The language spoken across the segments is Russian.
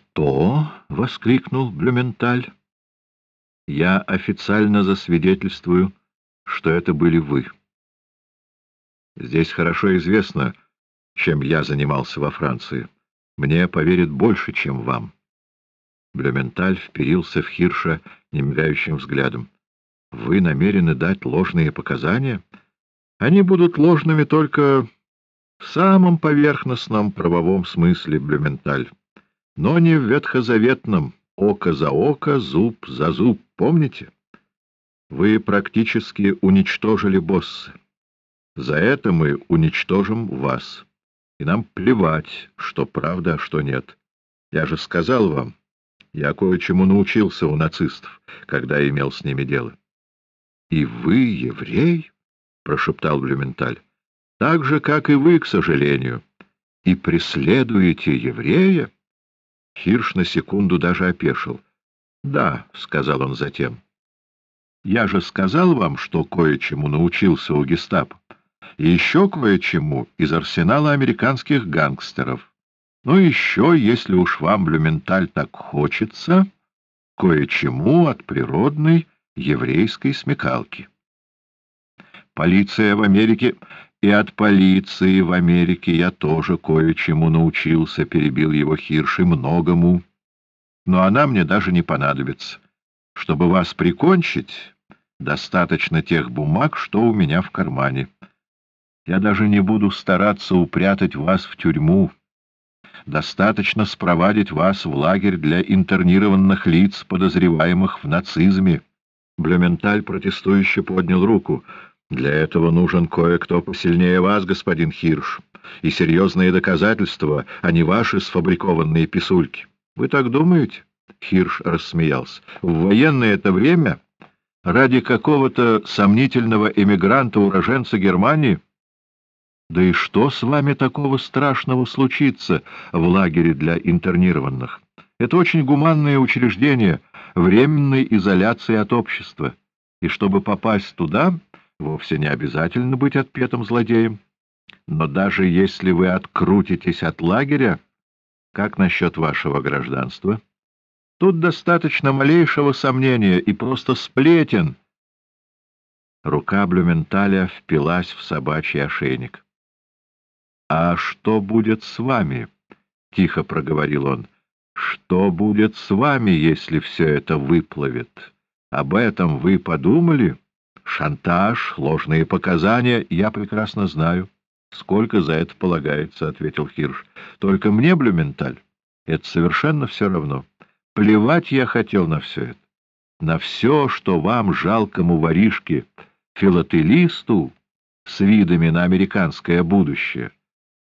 «Что?» — воскликнул Блюменталь. «Я официально засвидетельствую, что это были вы. Здесь хорошо известно, чем я занимался во Франции. Мне поверят больше, чем вам». Блюменталь вперился в Хирша немигающим взглядом. «Вы намерены дать ложные показания? Они будут ложными только в самом поверхностном правовом смысле, Блюменталь, но не в ветхозаветном «око за око, зуб за зуб», помните? Вы практически уничтожили боссы. За это мы уничтожим вас. И нам плевать, что правда, а что нет. Я же сказал вам, я кое-чему научился у нацистов, когда имел с ними дело. — И вы еврей? — прошептал Блюменталь так же, как и вы, к сожалению, и преследуете еврея? Хирш на секунду даже опешил. — Да, — сказал он затем. — Я же сказал вам, что кое-чему научился у гестапо, и еще кое-чему из арсенала американских гангстеров. Ну еще, если уж вам, Блюменталь, так хочется, кое-чему от природной еврейской смекалки. Полиция в Америке и от полиции в Америке я тоже кое-чему научился, — перебил его Хирш, — и многому. Но она мне даже не понадобится. Чтобы вас прикончить, достаточно тех бумаг, что у меня в кармане. Я даже не буду стараться упрятать вас в тюрьму. Достаточно спровадить вас в лагерь для интернированных лиц, подозреваемых в нацизме. Блюменталь протестующе поднял руку — для этого нужен кое-кто посильнее вас, господин Хирш, и серьезные доказательства, а не ваши сфабрикованные писульки. Вы так думаете? Хирш рассмеялся. В военное это время ради какого-то сомнительного эмигранта-уроженца Германии? Да и что с вами такого страшного случится в лагере для интернированных? Это очень гуманное учреждение временной изоляции от общества. И чтобы попасть туда, Вовсе не обязательно быть отпетым злодеем. Но даже если вы открутитесь от лагеря, как насчет вашего гражданства? Тут достаточно малейшего сомнения и просто сплетен. Рука Блюменталя впилась в собачий ошейник. — А что будет с вами? — тихо проговорил он. — Что будет с вами, если все это выплывет? Об этом вы подумали? — Шантаж, ложные показания, я прекрасно знаю. Сколько за это полагается, — ответил Хирш. Только мне, Блюменталь, это совершенно все равно. Плевать я хотел на все это. На все, что вам, жалкому воришке, филателисту, с видами на американское будущее,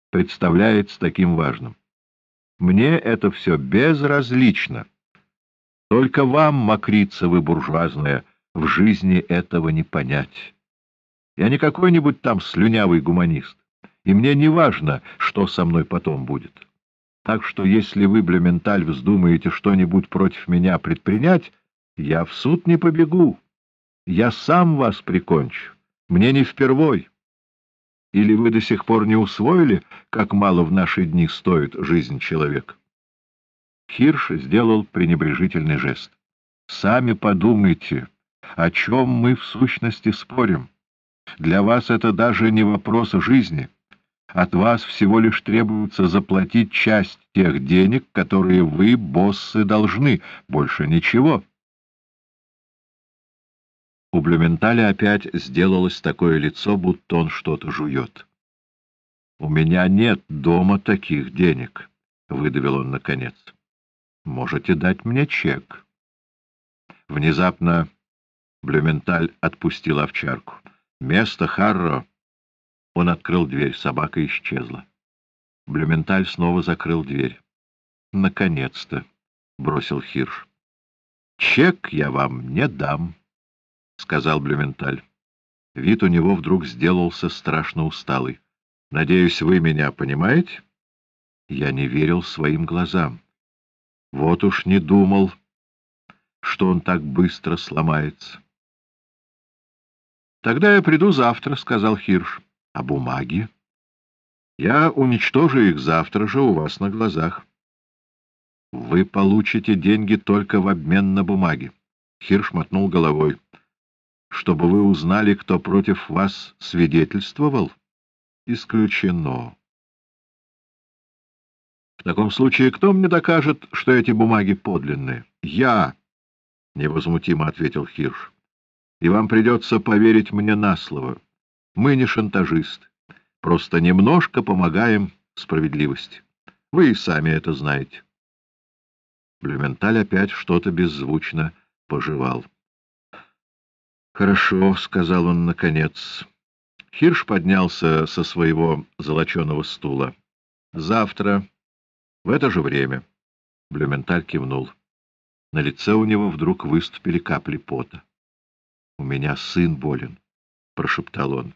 представляется таким важным. Мне это все безразлично. Только вам, мокрица вы буржуазная, — в жизни этого не понять. Я не какой-нибудь там слюнявый гуманист, и мне не важно, что со мной потом будет. Так что если вы, Блюменталь, вздумаете что-нибудь против меня предпринять, я в суд не побегу. Я сам вас прикончу. Мне не впервой. Или вы до сих пор не усвоили, как мало в наши дни стоит жизнь человека? Хирш сделал пренебрежительный жест. Сами подумайте, о чем мы в сущности спорим. Для вас это даже не вопрос жизни. От вас всего лишь требуется заплатить часть тех денег, которые вы, боссы, должны. Больше ничего. У Блюменталя опять сделалось такое лицо, будто он что-то жует. — У меня нет дома таких денег, — выдавил он наконец. — Можете дать мне чек. Внезапно Блюменталь отпустил овчарку. «Место, Харро!» Он открыл дверь, собака исчезла. Блюменталь снова закрыл дверь. «Наконец-то!» — бросил Хирш. «Чек я вам не дам», — сказал Блюменталь. Вид у него вдруг сделался страшно усталый. «Надеюсь, вы меня понимаете?» Я не верил своим глазам. Вот уж не думал, что он так быстро сломается. Тогда я приду завтра, — сказал Хирш. — А бумаги? — Я уничтожу их завтра же у вас на глазах. — Вы получите деньги только в обмен на бумаги. Хирш мотнул головой. Чтобы вы узнали, кто против вас свидетельствовал? Исключено. В таком случае кто мне докажет, что эти бумаги подлинные? Я, — невозмутимо ответил Хирш. И вам придется поверить мне на слово. Мы не шантажисты, просто немножко помогаем справедливости. Вы и сами это знаете. Блюменталь опять что-то беззвучно пожевал. «Хорошо», — сказал он наконец. Хирш поднялся со своего золоченого стула. «Завтра, в это же время», — Блюменталь кивнул. На лице у него вдруг выступили капли пота. «У меня сын болен», — прошептал он.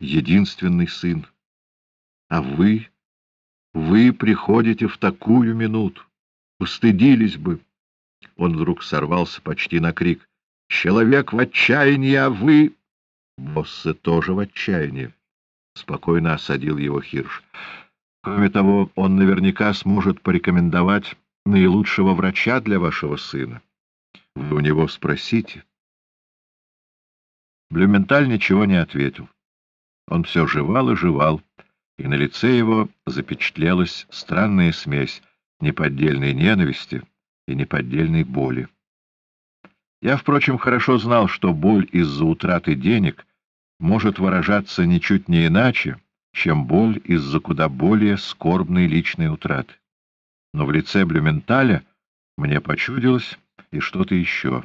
«Единственный сын. А вы...» Вы приходите в такую минуту. Устыдились бы. Он вдруг сорвался почти на крик. Человек в отчаянии, а вы... Боссы тоже в отчаянии. Спокойно осадил его Хирш. Кроме того, он наверняка сможет порекомендовать наилучшего врача для вашего сына. Вы у него спросите. Блюменталь ничего не ответил. Он все жевал и жевал и на лице его запечатлелась странная смесь неподдельной ненависти и неподдельной боли. Я, впрочем, хорошо знал, что боль из-за утраты денег может выражаться ничуть не иначе, чем боль из-за куда более скорбной личной утраты. Но в лице Блюменталя мне почудилось и что-то еще.